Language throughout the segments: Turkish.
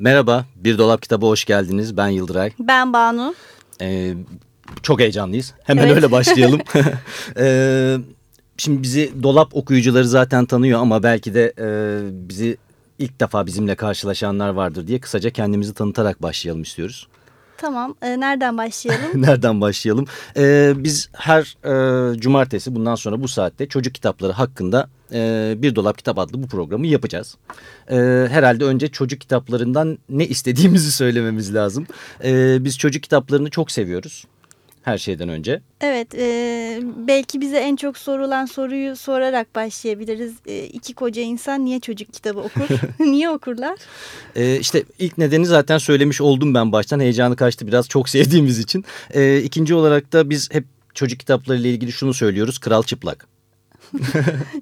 Merhaba, Bir Dolap Kitabı hoş geldiniz. Ben Yıldıray. Ben Banu. Ee, çok heyecanlıyız. Hemen Evet. öyle başlayalım. Ee, şimdi bizi dolap okuyucuları zaten tanıyor ama belki de e, bizi ilk defa bizimle karşılaşanlar vardır diye kısaca kendimizi tanıtarak başlayalım istiyoruz. Tamam. Ee, nereden başlayalım? Nereden başlayalım? Ee, biz her e, cumartesi bundan sonra bu saatte çocuk kitapları hakkında e, Bir Dolap Kitap adlı bu programı yapacağız. E, herhalde önce çocuk kitaplarından ne istediğimizi söylememiz lazım. E, biz çocuk kitaplarını çok seviyoruz her şeyden önce. evet. e, belki bize en çok sorulan soruyu sorarak başlayabiliriz. E, iki koca insan niye çocuk kitabı okur? niye okurlar? E, işte ilk nedeni zaten söylemiş oldum ben baştan. Heyecanı kaçtı biraz çok sevdiğimiz için. E, ikinci olarak da biz hep çocuk kitapları ile ilgili şunu söylüyoruz. Kral çıplak.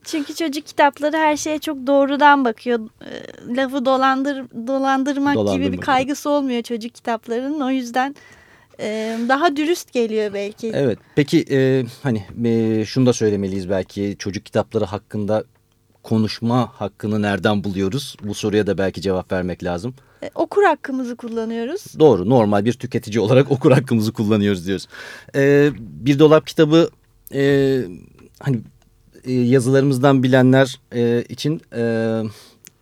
Çünkü çocuk kitapları her şeye çok doğrudan bakıyor. E, lafı dolandır dolandırmak gibi Dolandırmak. bir kaygısı olmuyor çocuk kitaplarının. O yüzden e, daha dürüst geliyor belki. Evet peki e, hani e, şunu da söylemeliyiz belki çocuk kitapları hakkında konuşma hakkını nereden buluyoruz? Bu soruya da belki cevap vermek lazım. E, okur hakkımızı kullanıyoruz. Doğru normal bir tüketici olarak okur hakkımızı kullanıyoruz diyoruz. E, bir dolap kitabı e, hani e, yazılarımızdan bilenler e, için e,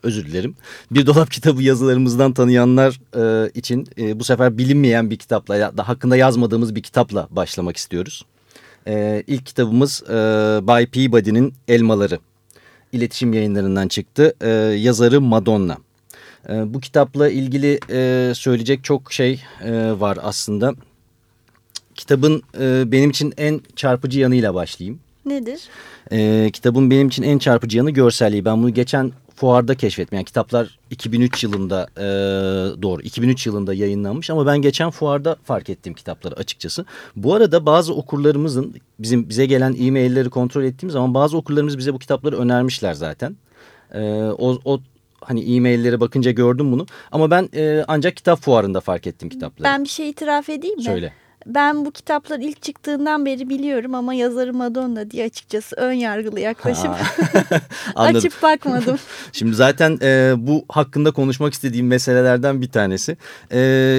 özür dilerim. Bir dolap kitabı yazılarımızdan tanıyanlar e, için e, bu sefer bilinmeyen bir kitapla ya da hakkında yazmadığımız bir kitapla başlamak istiyoruz. E, ilk kitabımız e, Bay Peabody'nin Elmaları. İletişim yayınlarından çıktı. E, yazarı Madonna. E, bu kitapla ilgili e, söyleyecek çok şey e, var aslında. Kitabın e, benim için en çarpıcı yanıyla başlayayım. Nedir? E, kitabın benim için en çarpıcı yanı görselliği. Ben bunu geçen fuarda keşfettim. Yani kitaplar 2003 yılında e, doğru 2003 yılında yayınlanmış ama ben geçen fuarda fark ettiğim kitapları açıkçası. Bu arada bazı okurlarımızın bizim bize gelen e-mailleri kontrol ettiğimiz zaman bazı okurlarımız bize bu kitapları önermişler zaten. E, o, o hani e-maillere bakınca gördüm bunu ama ben e, ancak kitap fuarında fark ettim kitapları. Ben bir şey itiraf edeyim mi? Söyle. Ben bu kitaplar ilk çıktığından beri biliyorum ama yazarı Madonna diye açıkçası ön yargılı Anladım. açıp bakmadım. Şimdi zaten e, bu hakkında konuşmak istediğim meselelerden bir tanesi. E,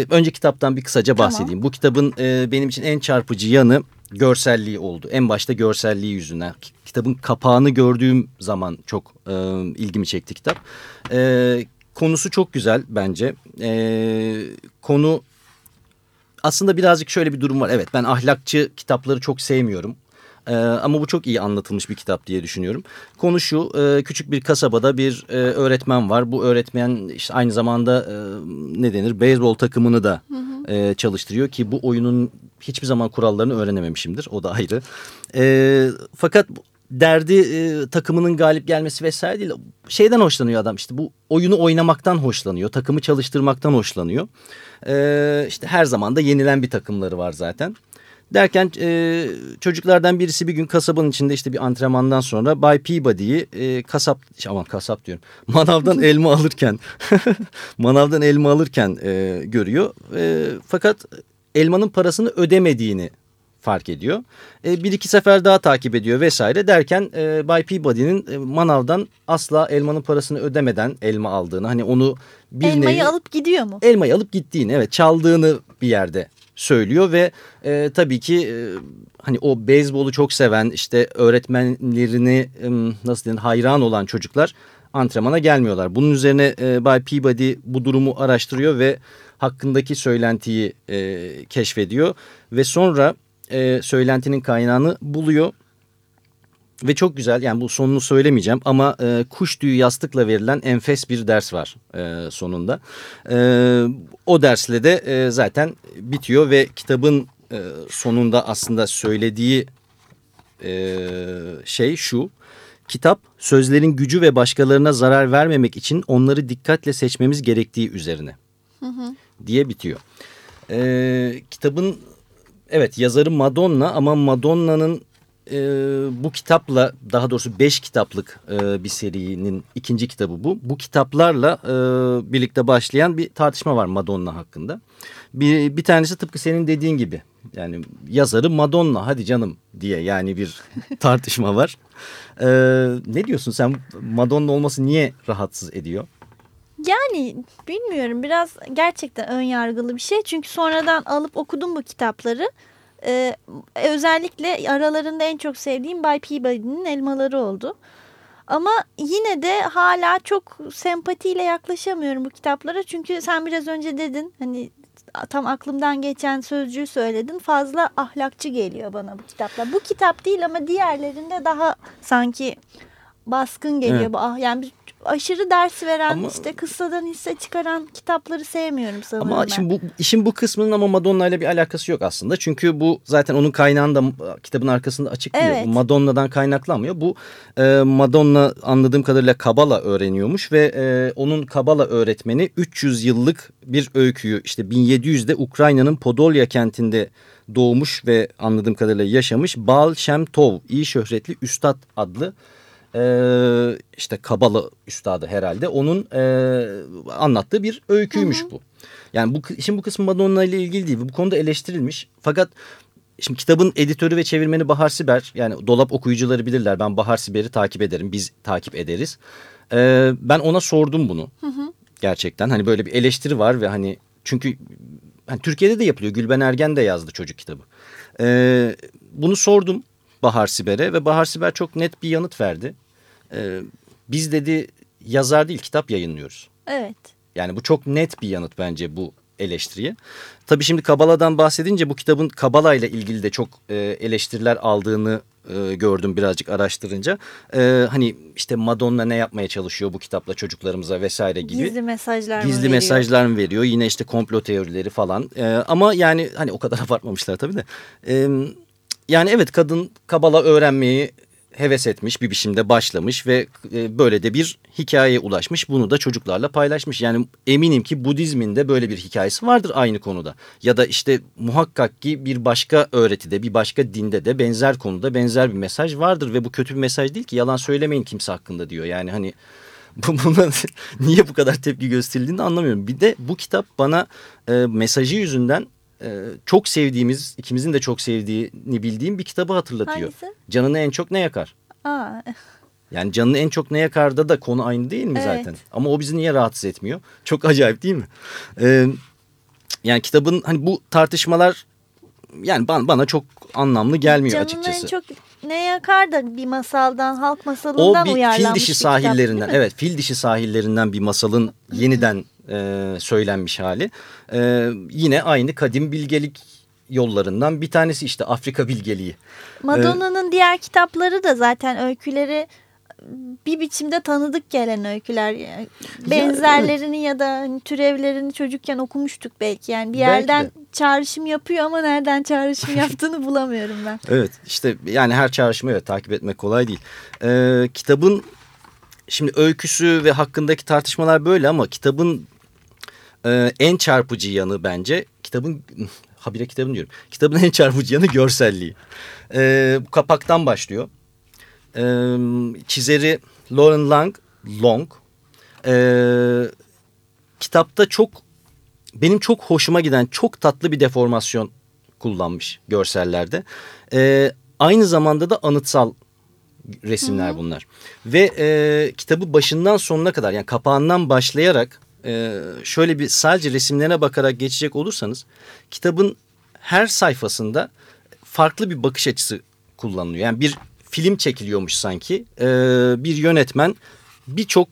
önce kitaptan bir kısaca Tamam. bahsedeyim. Bu kitabın e, benim için en çarpıcı yanı görselliği oldu. En başta görselliği yüzünden. Ki- Kitabın kapağını gördüğüm zaman çok e, ilgimi çekti kitap. E, konusu çok güzel bence. E, konu aslında birazcık şöyle bir durum var. Evet ben ahlakçı kitapları çok sevmiyorum. Ee, ama bu çok iyi anlatılmış bir kitap diye düşünüyorum. Konu şu e, küçük bir kasabada bir e, öğretmen var. Bu öğretmen işte aynı zamanda e, ne denir beyzbol takımını da e, çalıştırıyor. Ki bu oyunun hiçbir zaman kurallarını öğrenememişimdir o da ayrı. E, fakat derdi e, takımının galip gelmesi vesaire değil. Şeyden hoşlanıyor adam işte bu oyunu oynamaktan hoşlanıyor. Takımı çalıştırmaktan hoşlanıyor. E, işte her zaman da yenilen bir takımları var zaten. Derken e, çocuklardan birisi bir gün kasabanın içinde işte bir antrenmandan sonra Bay Peabody'yi e, kasap aman kasap diyorum manavdan elma alırken manavdan elma alırken e, görüyor. E, fakat elmanın parasını ödemediğini fark ediyor. E, bir iki sefer daha takip ediyor vesaire derken e, Bay Peabody'nin e, manavdan asla elmanın parasını ödemeden elma aldığını hani onu bir Elmayı nevi- alıp gidiyor mu? elmayı alıp gittiğini evet çaldığını bir yerde söylüyor ve e, tabii ki e, hani o beyzbolu çok seven işte öğretmenlerini e, nasıl denir hayran olan çocuklar antrenmana gelmiyorlar. Bunun üzerine e, Bay Peabody bu durumu araştırıyor ve hakkındaki söylentiyi e, keşfediyor ve sonra e, söylentinin kaynağını buluyor. Ve çok güzel yani bu sonunu söylemeyeceğim ama e, kuş tüyü yastıkla verilen enfes bir ders var e, sonunda. E, o dersle de e, zaten bitiyor ve kitabın e, sonunda aslında söylediği e, şey şu. Kitap sözlerin gücü ve başkalarına zarar vermemek için onları dikkatle seçmemiz gerektiği üzerine diye bitiyor. E, kitabın evet yazarı Madonna ama Madonna'nın e, bu kitapla daha doğrusu beş kitaplık e, bir serinin ikinci kitabı bu. Bu kitaplarla e, birlikte başlayan bir tartışma var Madonna hakkında. Bir, bir tanesi tıpkı senin dediğin gibi yani yazarı Madonna hadi canım diye yani bir tartışma var. E, ne diyorsun sen Madonna olması niye rahatsız ediyor? Yani bilmiyorum biraz gerçekten ön yargılı bir şey. Çünkü sonradan alıp okudum bu kitapları. Ee, özellikle aralarında en çok sevdiğim Bay Peabody'nin elmaları oldu. Ama yine de hala çok sempatiyle yaklaşamıyorum bu kitaplara. Çünkü sen biraz önce dedin hani tam aklımdan geçen sözcüğü söyledin. Fazla ahlakçı geliyor bana bu kitaplar. Bu kitap değil ama diğerlerinde daha sanki baskın geliyor. Evet. bu. Ah, yani aşırı ders veren Ama- işte kıssadan hisse çıkaran kitapları sevmiyorum sanırım Ama ben. şimdi bu işin bu kısmının ama Madonna ile bir alakası yok aslında. Çünkü bu zaten onun kaynağında kitabın arkasında açıklıyor. Evet. Bu Madonna'dan kaynaklanmıyor. Bu e, Madonna anladığım kadarıyla Kabala öğreniyormuş ve e, onun Kabala öğretmeni 300 yıllık bir öyküyü işte 1700'de Ukrayna'nın Podolya kentinde doğmuş ve anladığım kadarıyla yaşamış Baal Shem Tov, iyi şöhretli Üstad adlı e, işte Kabala üstadı herhalde onun e, anlattığı bir öyküymüş bu. Yani bu işin bu kısmı Madonna ile ilgili değil. Bu konuda eleştirilmiş. Fakat şimdi kitabın editörü ve çevirmeni Bahar Siber yani dolap okuyucuları bilirler. Ben Bahar Siber'i takip ederim. Biz takip ederiz. E, ben ona sordum bunu. Gerçekten hani böyle bir eleştiri var ve hani çünkü hani Türkiye'de de yapılıyor. Gülben Ergen de yazdı çocuk kitabı. E, bunu sordum Bahar Siber'e ve Bahar Siber çok net bir yanıt verdi. E, biz dedi yazar değil kitap yayınlıyoruz. Evet. Yani bu çok net bir yanıt bence bu eleştiriye. Tabii şimdi Kabala'dan bahsedince bu kitabın Kabala ile ilgili de çok e, eleştiriler aldığını e, gördüm birazcık araştırınca. E, hani işte Madonna ne yapmaya çalışıyor bu kitapla çocuklarımıza vesaire gibi. Gizli mesajlar mı Gizli veriyor? mesajlar mı veriyor? Yine işte komplo teorileri falan. E, ama yani hani o kadar abartmamışlar tabii de. E, yani evet kadın Kabala öğrenmeyi heves etmiş bir biçimde başlamış ve e, böyle de bir hikayeye ulaşmış. Bunu da çocuklarla paylaşmış. Yani eminim ki Budizmin de böyle bir hikayesi vardır aynı konuda. Ya da işte muhakkak ki bir başka öğretide, bir başka dinde de benzer konuda benzer bir mesaj vardır ve bu kötü bir mesaj değil ki yalan söylemeyin kimse hakkında diyor. Yani hani bu- buna niye bu kadar tepki gösterildiğini anlamıyorum. Bir de bu kitap bana e, mesajı yüzünden çok sevdiğimiz, ikimizin de çok sevdiğini bildiğim bir kitabı hatırlatıyor. Hangisi? Canını en çok ne yakar? Aa, Yani canını en çok ne yakarda da konu aynı değil mi Evet. zaten? Ama o bizi niye rahatsız etmiyor? Çok acayip değil mi? Ee, yani kitabın hani bu tartışmalar yani bana, bana çok anlamlı gelmiyor canını açıkçası. en çok ne yakar da bir masaldan, halk O masalından bir uyarlanmış fil dişi bir kitap, sahillerinden değil mi? evet fil dişi sahillerinden bir masalın yeniden e, söylenmiş hali. E, yine aynı kadim bilgelik yollarından bir tanesi işte Afrika bilgeliği. Madonna'nın diğer kitapları da zaten öyküleri bir biçimde tanıdık gelen öyküler. Benzerlerini ya da hani türevlerini çocukken okumuştuk belki. Yani bir Belki yerden de. çağrışım yapıyor ama nereden çağrışım yaptığını bulamıyorum ben. Evet işte yani her çağrışımı evet takip etmek kolay değil. Ee, kitabın şimdi öyküsü ve hakkındaki tartışmalar böyle ama kitabın e, en çarpıcı yanı bence kitabın habire kitabın diyorum. Kitabın en çarpıcı yanı görselliği. Ee, bu kapaktan başlıyor. Ee, çizeri Lauren Lang, Long. Ee, kitapta çok benim çok hoşuma giden çok tatlı bir deformasyon kullanmış görsellerde. Ee, aynı zamanda da anıtsal resimler bunlar. Ve e, kitabı başından sonuna kadar yani kapağından başlayarak e, şöyle bir sadece resimlerine bakarak geçecek olursanız kitabın her sayfasında farklı bir bakış açısı kullanılıyor. Yani bir film çekiliyormuş sanki. E, bir yönetmen birçok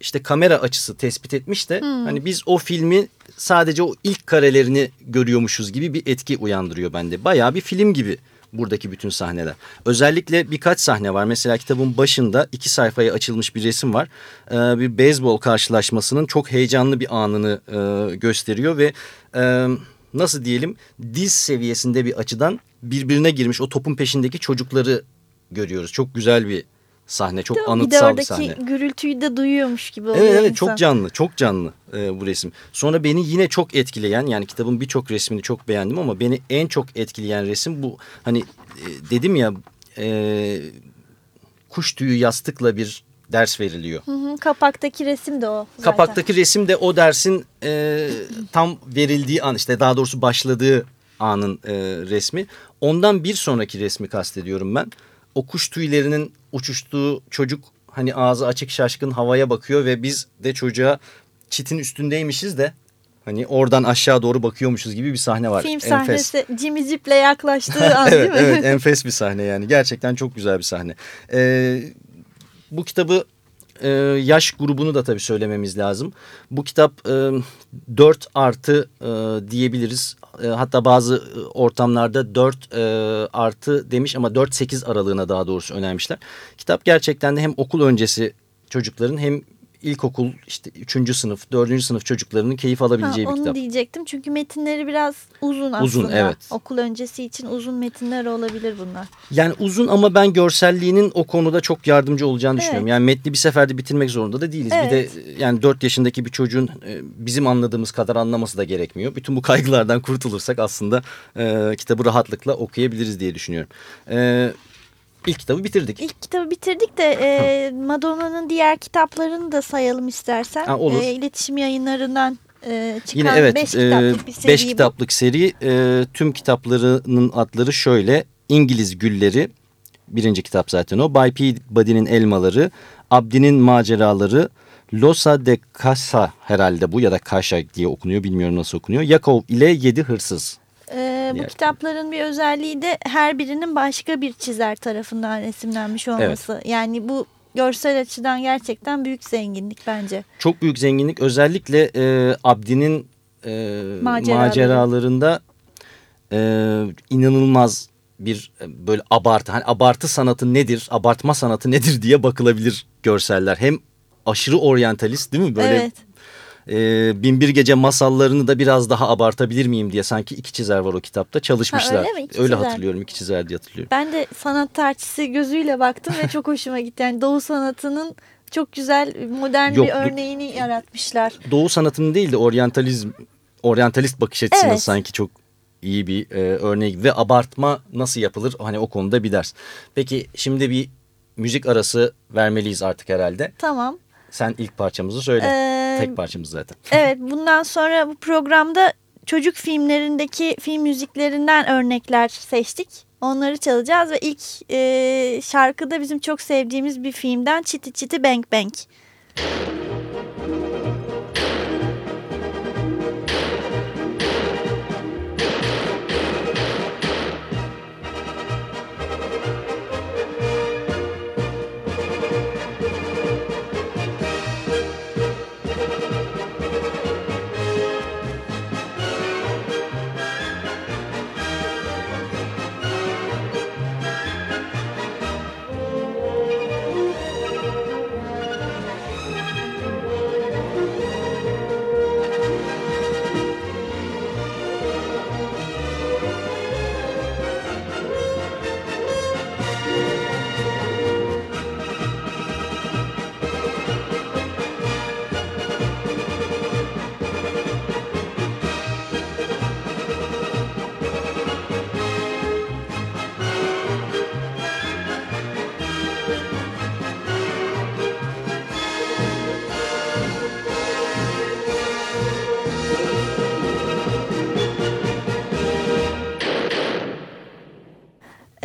işte kamera açısı tespit etmiş de hani biz o filmi sadece o ilk karelerini görüyormuşuz gibi bir etki uyandırıyor bende. Bayağı bir film gibi buradaki bütün sahneler. Özellikle birkaç sahne var. Mesela kitabın başında iki sayfaya açılmış bir resim var. Ee, bir beyzbol karşılaşmasının çok heyecanlı bir anını e, gösteriyor ve e, nasıl diyelim diz seviyesinde bir açıdan birbirine girmiş o topun peşindeki çocukları görüyoruz. Çok güzel bir sahne, çok Değil anıtsal bir bir, sahne. gürültüyü de duyuyormuş gibi oluyor Evet evet insan. çok canlı, çok canlı e, bu resim. Sonra beni yine çok etkileyen yani kitabın birçok resmini çok beğendim ama beni en çok etkileyen resim bu. Hani e, dedim ya e, kuş tüyü yastıkla bir ders veriliyor. Hı hı, kapaktaki resim de o zaten. Kapaktaki resim de o dersin e, tam verildiği an işte daha doğrusu başladığı anın e, resmi. Ondan bir sonraki resmi kastediyorum ben. O kuş tüylerinin uçuştuğu çocuk hani ağzı açık şaşkın havaya bakıyor ve biz de çocuğa çitin üstündeymişiz de hani oradan aşağı doğru bakıyormuşuz gibi bir sahne var. Film Enfes. sahnesi Jimmy Jeep'le yaklaştığı an evet, değil mi? evet enfes bir sahne yani gerçekten çok güzel bir sahne. Ee, bu kitabı e, yaş grubunu da tabii söylememiz lazım. Bu kitap e, 4 artı e, diyebiliriz. E, hatta bazı ortamlarda 4 e, artı demiş ama 4-8 aralığına daha doğrusu önermişler. Kitap gerçekten de hem okul öncesi çocukların hem ilkokul işte 3. sınıf 4. sınıf çocuklarının keyif alabileceği Ha, bir onu kitap. diyecektim çünkü metinleri biraz uzun aslında. Uzun, evet. Okul öncesi için uzun metinler olabilir bunlar. Yani uzun ama ben görselliğinin o konuda çok yardımcı olacağını düşünüyorum. Evet. Yani metni bir seferde bitirmek zorunda da değiliz. Bir Evet. de yani 4 yaşındaki bir çocuğun e, bizim anladığımız kadar anlaması da gerekmiyor. Bütün bu kaygılardan kurtulursak aslında e, kitabı rahatlıkla okuyabiliriz diye düşünüyorum. E, ilk kitabı bitirdik. İlk kitabı bitirdik de e, Madonna'nın diğer kitaplarını da sayalım istersen. Ha, olur. E, iletişim yayınlarından e, çıkan Yine evet 5 e, kitaplık bir seri beş bu. kitaplık seri e, tüm kitaplarının adları şöyle İngiliz Gülleri birinci kitap zaten o Bay Peabody'nin Elmaları Abdi'nin Maceraları Losa de Casa herhalde bu ya da Kaşa diye okunuyor bilmiyorum nasıl okunuyor Yakov ile Yedi Hırsız E, bu Diğer- kitapların bir özelliği de her birinin başka bir çizer tarafından resimlenmiş olması. Yani bu görsel açıdan gerçekten büyük zenginlik bence. çok büyük zenginlik özellikle e, Abdi'nin e, Maceraları. maceralarında e, inanılmaz bir e, böyle abartı hani abartı sanatı nedir abartma sanatı nedir diye bakılabilir görseller hem aşırı oryantalist değil mi böyle evet. E, Binbir Gece masallarını da biraz daha abartabilir miyim diye sanki iki çizer var o kitapta çalışmışlar öyle mi? İki öyle çizer. hatırlıyorum iki çizer diye hatırlıyorum. Ben de sanat tarihçisi gözüyle baktım ve çok hoşuma gitti. Yani Doğu sanatının çok güzel modern Yok, bir örneğini yaratmışlar. Doğu sanatının değil de oryantalizm oryantalist bakış açısının Evet. sanki çok iyi bir e, örnek ve abartma nasıl yapılır hani o konuda bir ders. Peki şimdi bir müzik arası vermeliyiz artık herhalde. Tamam. Sen ilk parçamızı söyle. Ee, Tek parçamız zaten. Evet bundan sonra bu programda çocuk filmlerindeki film müziklerinden örnekler seçtik. Onları çalacağız ve ilk e, şarkı da bizim çok sevdiğimiz bir filmden Çiti Çiti Bang Bang.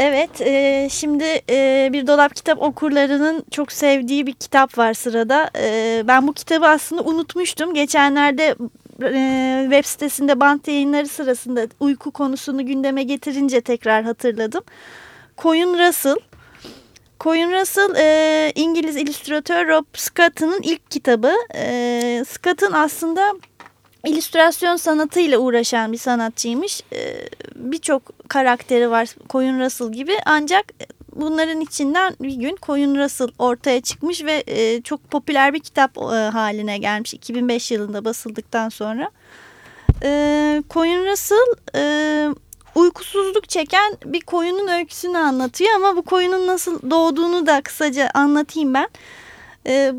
Evet, e, şimdi e, bir dolap kitap okurlarının çok sevdiği bir kitap var sırada. E, ben bu kitabı aslında unutmuştum. Geçenlerde e, web sitesinde bant yayınları sırasında uyku konusunu gündeme getirince tekrar hatırladım. Koyun Russell. Koyun Russell e, İngiliz illüstratör Rob Scott'ın ilk kitabı. E, Scott'ın aslında illüstrasyon sanatıyla uğraşan bir sanatçıymış. E, Birçok karakteri var Koyun Russell gibi ancak bunların içinden bir gün Koyun Russell ortaya çıkmış ve e, çok popüler bir kitap e, haline gelmiş 2005 yılında basıldıktan sonra. E, Koyun Russell e, uykusuzluk çeken bir koyunun öyküsünü anlatıyor ama bu koyunun nasıl doğduğunu da kısaca anlatayım ben. E,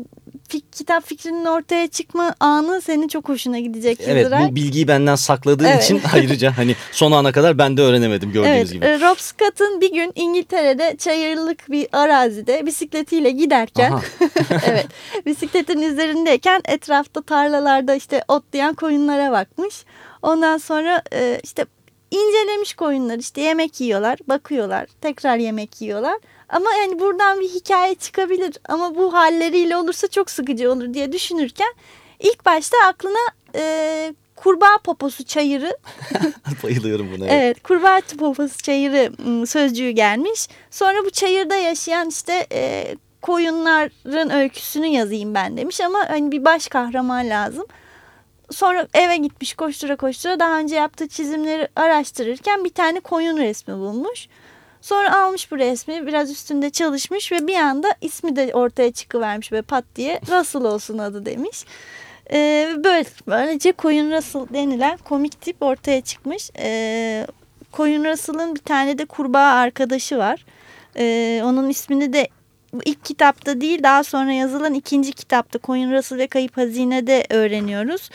kitap fikrinin ortaya çıkma anı senin çok hoşuna gidecek Evet Yıldıray. bu bilgiyi benden sakladığın Evet. için ayrıca hani son ana kadar ben de öğrenemedim gördüğünüz Evet, gibi. e, Rob Scott'ın bir gün İngiltere'de çayırlık bir arazide bisikletiyle giderken evet bisikletin üzerindeyken etrafta tarlalarda işte otlayan koyunlara bakmış. Ondan sonra e, işte incelemiş koyunlar işte yemek yiyorlar, bakıyorlar, tekrar yemek yiyorlar. Ama yani buradan bir hikaye çıkabilir ama bu halleriyle olursa çok sıkıcı olur diye düşünürken ilk başta aklına e, kurbağa poposu çayırı Bayılıyorum buna. Evet, Evet. kurbağa poposu çayırı sözcüğü gelmiş. Sonra bu çayırda yaşayan işte e, koyunların öyküsünü yazayım ben demiş ama hani bir baş kahraman lazım. Sonra eve gitmiş koştura koştura daha önce yaptığı çizimleri araştırırken bir tane koyun resmi bulmuş. Sonra almış bu resmi biraz üstünde çalışmış ve bir anda ismi de ortaya çıkıvermiş böyle pat diye Russell olsun adı demiş. Ee, böyle böylece Koyun Russell denilen komik tip ortaya çıkmış. Ee, Koyun Russell'ın bir tane de kurbağa arkadaşı var. Ee, onun ismini de ilk kitapta değil daha sonra yazılan ikinci kitapta Koyun Russell ve Kayıp Hazine'de öğreniyoruz.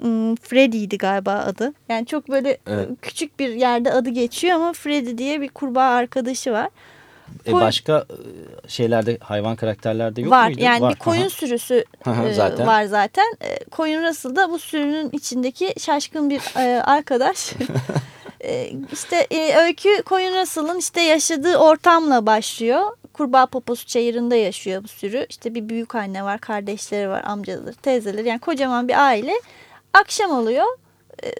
Hmm, Freddy'ydi galiba adı. Yani çok böyle Evet. küçük bir yerde adı geçiyor ama Freddy diye bir kurbağa arkadaşı var. E, başka e, şeylerde hayvan karakterlerde yok var. muydu? Yani Var. bir koyun sürüsü e, zaten. var zaten. E, koyun Russell da bu sürünün içindeki şaşkın bir arkadaş. işte öykü koyun Russell'ın işte yaşadığı ortamla başlıyor. Kurbağa poposu çayırında yaşıyor bu sürü. İşte bir büyük anne var, kardeşleri var, amcaları, teyzeleri. Yani kocaman bir aile. Akşam oluyor. E,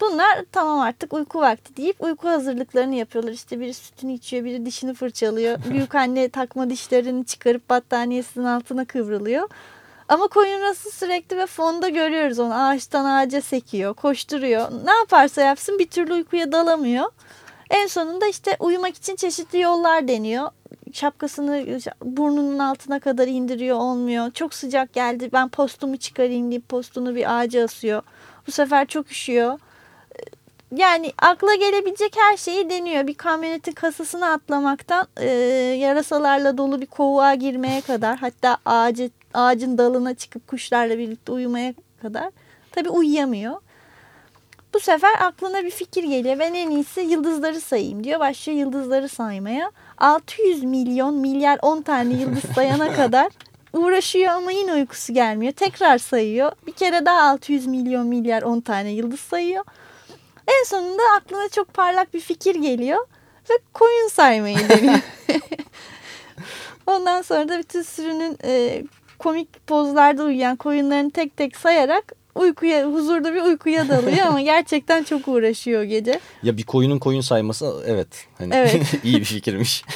bunlar tamam artık uyku vakti deyip uyku hazırlıklarını yapıyorlar. İşte biri sütünü içiyor, biri dişini fırçalıyor. Büyük anne takma dişlerini çıkarıp battaniyesinin altına kıvrılıyor. Ama koyun nasıl sürekli ve fonda görüyoruz onu ağaçtan ağaca sekiyor, koşturuyor. Ne yaparsa yapsın bir türlü uykuya dalamıyor. En sonunda işte uyumak için çeşitli yollar deniyor. Şapkasını burnunun altına kadar indiriyor olmuyor. Çok sıcak geldi ben postumu çıkarayım deyip postunu bir ağaca asıyor. Bu sefer çok üşüyor. Yani akla gelebilecek her şeyi deniyor. Bir kamyonetin kasasına atlamaktan e, yarasalarla dolu bir kovuğa girmeye kadar hatta ağacı, ağacın dalına çıkıp kuşlarla birlikte uyumaya kadar. Tabii uyuyamıyor. Bu sefer aklına bir fikir geliyor. Ben en iyisi yıldızları sayayım diyor. Başlıyor yıldızları saymaya. 600 milyon milyar 10 tane yıldız sayana kadar uğraşıyor ama yine uykusu gelmiyor. Tekrar sayıyor. Bir kere daha 600 milyon milyar 10 tane yıldız sayıyor. En sonunda aklına çok parlak bir fikir geliyor ve koyun saymayı deniyor. Ondan sonra da bütün sürünün e, komik pozlarda uyuyan koyunlarını tek tek sayarak uykuya huzurda bir uykuya dalıyor ama gerçekten çok uğraşıyor gece. Ya bir koyunun koyun sayması evet. Hani Evet. iyi bir fikirmiş.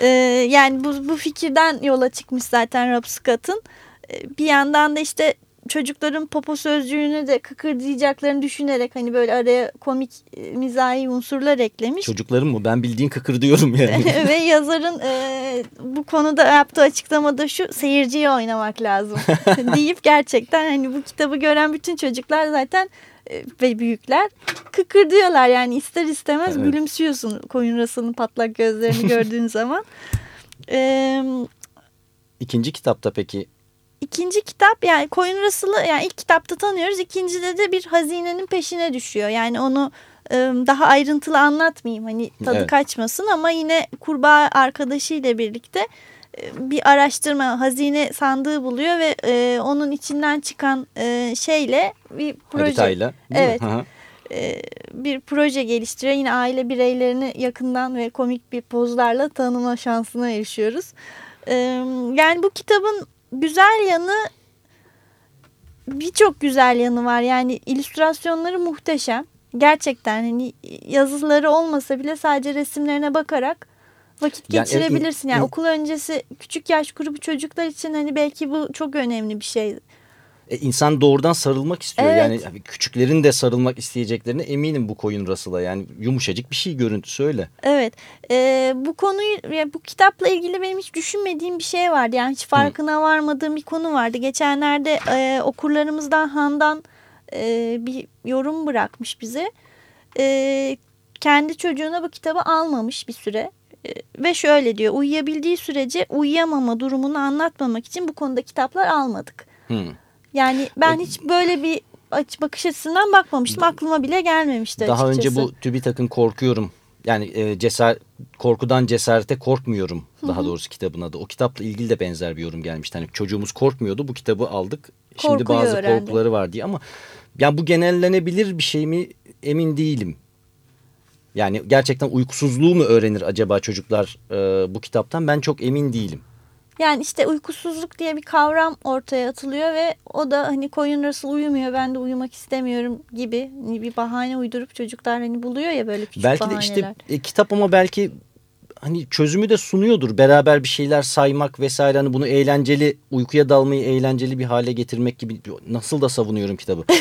Ee, yani bu, bu fikirden yola çıkmış zaten Rob Scott'ın. Ee, bir yandan da işte çocukların popo sözcüğünü de kıkırdayacaklarını düşünerek hani böyle araya komik e, mizahi unsurlar eklemiş. Çocuklarım mı? Ben bildiğin kıkır diyorum yani. Ve yazarın e, bu konuda yaptığı açıklamada şu seyirciye oynamak lazım deyip gerçekten hani bu kitabı gören bütün çocuklar zaten e, ve büyükler kıkırdıyorlar yani ister istemez Evet. gülümsüyorsun koyun Russell'ın patlak gözlerini gördüğün zaman. E, İkinci kitapta peki İkinci kitap yani Koyun Russell'ı yani ilk kitapta tanıyoruz. İkincide de bir hazinenin peşine düşüyor. Yani onu e, daha ayrıntılı anlatmayayım hani tadı Evet. kaçmasın ama yine kurbağa arkadaşıyla birlikte e, bir araştırma hazine sandığı buluyor ve e, onun içinden çıkan e, şeyle bir proje haritayla. Evet. E, bir proje geliştiriyor. Yine aile bireylerini yakından ve komik bir pozlarla tanıma şansına erişiyoruz. E, yani bu kitabın güzel yanı birçok güzel yanı var. Yani illüstrasyonları muhteşem. Gerçekten hani yazıları olmasa bile sadece resimlerine bakarak vakit Yani, geçirebilirsin. Yani in- okul öncesi küçük yaş grubu çocuklar için hani belki bu çok önemli bir şey. E, insan doğrudan sarılmak istiyor. Evet. Yani küçüklerin de sarılmak isteyeceklerine eminim bu koyun Russell'a. Yani yumuşacık bir şey görüntüsü öyle. Evet e, bu konuyu bu kitapla ilgili benim hiç düşünmediğim bir şey vardı. Yani hiç farkına varmadığım bir konu vardı. Geçenlerde e, okurlarımızdan Handan e, bir yorum bırakmış bize. E, kendi çocuğuna bu kitabı almamış bir süre. E, ve şöyle diyor uyuyabildiği sürece uyuyamama durumunu anlatmamak için bu konuda kitaplar almadık. Hmm. Yani ben hiç böyle bir bakış açısından bakmamıştım. Aklıma bile gelmemişti Daha açıkçası. önce bu TÜBİTAK'ın korkuyorum yani e, cesaret, korkudan cesarete korkmuyorum daha doğrusu kitabın adı. O kitapla ilgili de benzer bir yorum gelmişti. Hani çocuğumuz korkmuyordu bu kitabı aldık. Şimdi Korkuyu bazı öğrendi. korkuları var diye ama yani bu genellenebilir bir şey mi emin değilim. Yani gerçekten uykusuzluğu mu öğrenir acaba çocuklar e, bu kitaptan ben çok emin değilim. Yani işte uykusuzluk diye bir kavram ortaya atılıyor ve o da hani koyun nasıl uyumuyor ben de uyumak istemiyorum gibi hani bir bahane uydurup çocuklar hani buluyor ya böyle küçük belki de bahaneler. işte e, kitap ama belki hani çözümü de sunuyordur. Beraber bir şeyler saymak vesaire hani bunu eğlenceli uykuya dalmayı eğlenceli bir hale getirmek gibi nasıl da savunuyorum kitabı.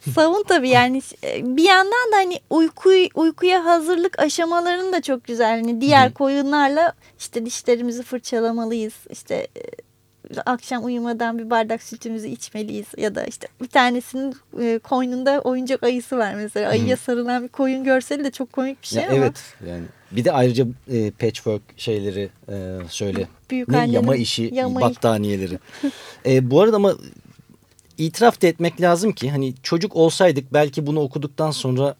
Savun tabii yani e, bir yandan da hani uyku, uykuya hazırlık aşamalarını da çok güzel. Hani diğer koyunlarla işte dişlerimizi fırçalamalıyız. İşte e, akşam uyumadan bir bardak sütümüzü içmeliyiz. Ya da işte bir tanesinin e, koynunda oyuncak ayısı var mesela. Ayıya sarılan bir koyun görseli de çok komik bir şey Ya ama. evet yani bir de ayrıca e, patchwork şeyleri e, söyle. Büyük ne yama işi yamayı- battaniyeleri. e, bu arada ama itiraf da etmek lazım ki hani çocuk olsaydık belki bunu okuduktan sonra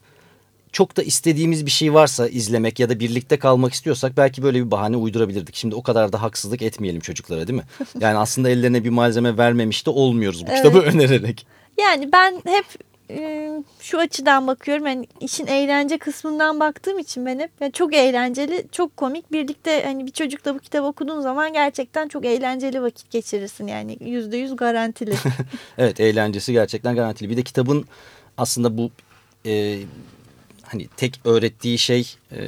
çok da istediğimiz bir şey varsa izlemek ya da birlikte kalmak istiyorsak belki böyle bir bahane uydurabilirdik. Şimdi o kadar da haksızlık etmeyelim çocuklara değil mi? Yani aslında ellerine bir malzeme vermemiş de olmuyoruz bu Evet. kitabı önererek. Yani ben hep e, şu açıdan bakıyorum. Yani işin eğlence kısmından baktığım için ben hep yani çok eğlenceli, çok komik. Birlikte hani bir çocukla bu kitabı okuduğun zaman gerçekten çok eğlenceli vakit geçirirsin. Yani yüzde yüz garantili. Evet eğlencesi gerçekten garantili. Bir de kitabın aslında bu e, hani tek öğrettiği şey e,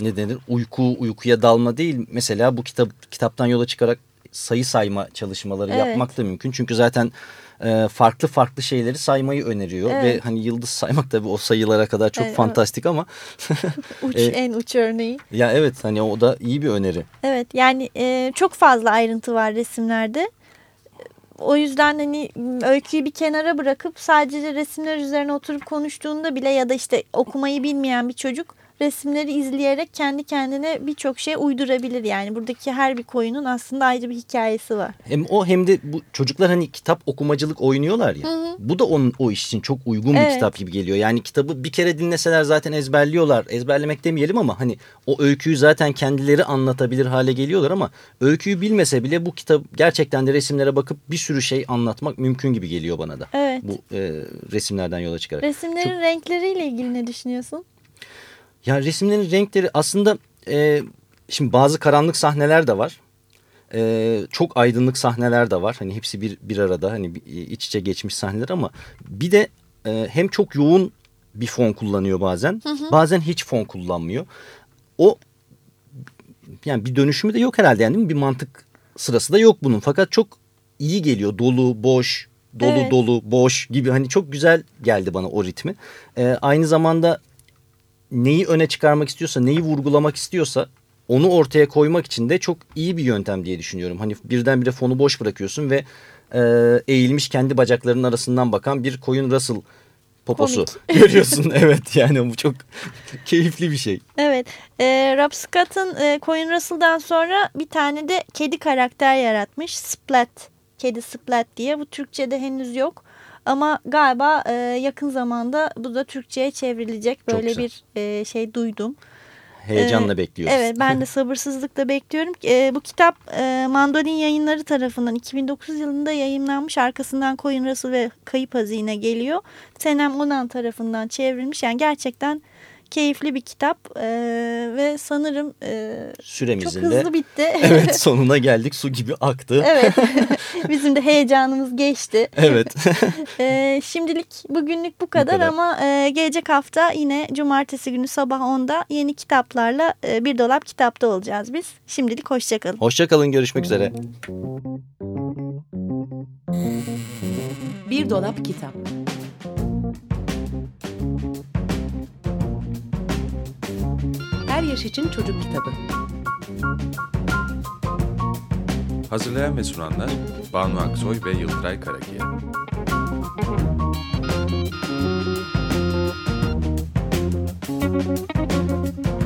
ne denir uyku uykuya dalma değil. Mesela bu kitap kitaptan yola çıkarak sayı sayma çalışmaları Evet. yapmak da mümkün. Çünkü zaten e, farklı farklı şeyleri saymayı öneriyor ve Evet. hani yıldız saymak tabii o sayılara kadar çok Evet, fantastik ama uç E, en uç örneği. ya evet hani o da iyi bir öneri. Evet yani e, çok fazla ayrıntı var resimlerde. O yüzden hani öyküyü bir kenara bırakıp sadece resimler üzerine oturup konuştuğunda bile ya da işte okumayı bilmeyen bir çocuk resimleri izleyerek kendi kendine birçok şey uydurabilir. Yani buradaki her bir koyunun aslında ayrı bir hikayesi var. Hem o hem de bu çocuklar hani kitap okumacılık oynuyorlar ya. Bu da onun o iş için çok uygun bir Evet. kitap gibi geliyor. Yani kitabı bir kere dinleseler zaten ezberliyorlar. Ezberlemek demeyelim ama hani o öyküyü zaten kendileri anlatabilir hale geliyorlar ama öyküyü bilmese bile bu kitap gerçekten de resimlere bakıp bir sürü şey anlatmak mümkün gibi geliyor bana da. Evet. Bu e, resimlerden yola çıkarak. Resimlerin renkleriyle ilgili ne düşünüyorsun? Ya resimlerin renkleri aslında e, şimdi bazı karanlık sahneler de var. E, çok aydınlık sahneler de var. Hani hepsi bir bir arada hani iç içe geçmiş sahneler ama bir de e, hem çok yoğun bir fon kullanıyor bazen. Bazen hiç fon kullanmıyor. O yani bir dönüşümü de yok herhalde yani? Bir mantık sırası da yok bunun. Fakat çok iyi geliyor. Dolu, boş, dolu Evet. dolu, boş gibi hani çok güzel geldi bana o ritmi. E, aynı zamanda neyi öne çıkarmak istiyorsa, neyi vurgulamak istiyorsa onu ortaya koymak için de çok iyi bir yöntem diye düşünüyorum. Hani birdenbire fonu boş bırakıyorsun ve e, eğilmiş kendi bacaklarının arasından bakan bir koyun Russell poposu görüyorsun. evet yani bu çok keyifli bir şey. Evet. E, Rob Scott'ın e, Coin Russell'dan sonra bir tane de kedi karakter yaratmış. Splat. Kedi Splat diye. Bu Türkçe'de henüz yok. Ama galiba e, yakın zamanda bu da Türkçe'ye çevrilecek. Böyle bir e, şey duydum. Heyecanla Ee, bekliyoruz. Evet ben de sabırsızlıkla bekliyorum. Ee, bu kitap e, Mandolin yayınları tarafından 2009 yılında yayınlanmış. Arkasından Koyun Russell ve Kayıp Hazine geliyor. Senem Onan tarafından çevrilmiş. Yani gerçekten keyifli bir kitap Ee, ve sanırım e, çok Süremizin hızlı de bitti. evet sonuna geldik. Su gibi aktı. evet bizim de heyecanımız geçti. Evet. Ee, şimdilik bugünlük bu kadar, kadar. ama e, gelecek hafta yine cumartesi günü sabah 10'da yeni kitaplarla e, bir dolap kitapta olacağız biz. Şimdilik hoşçakalın. Hoşçakalın görüşmek üzere. Bir dolap kitap. Her Yaş için Çocuk Kitabı. Hazırlayan ve sunanlar Banu Aksoy ve Yıldıray Karakiye. Müzik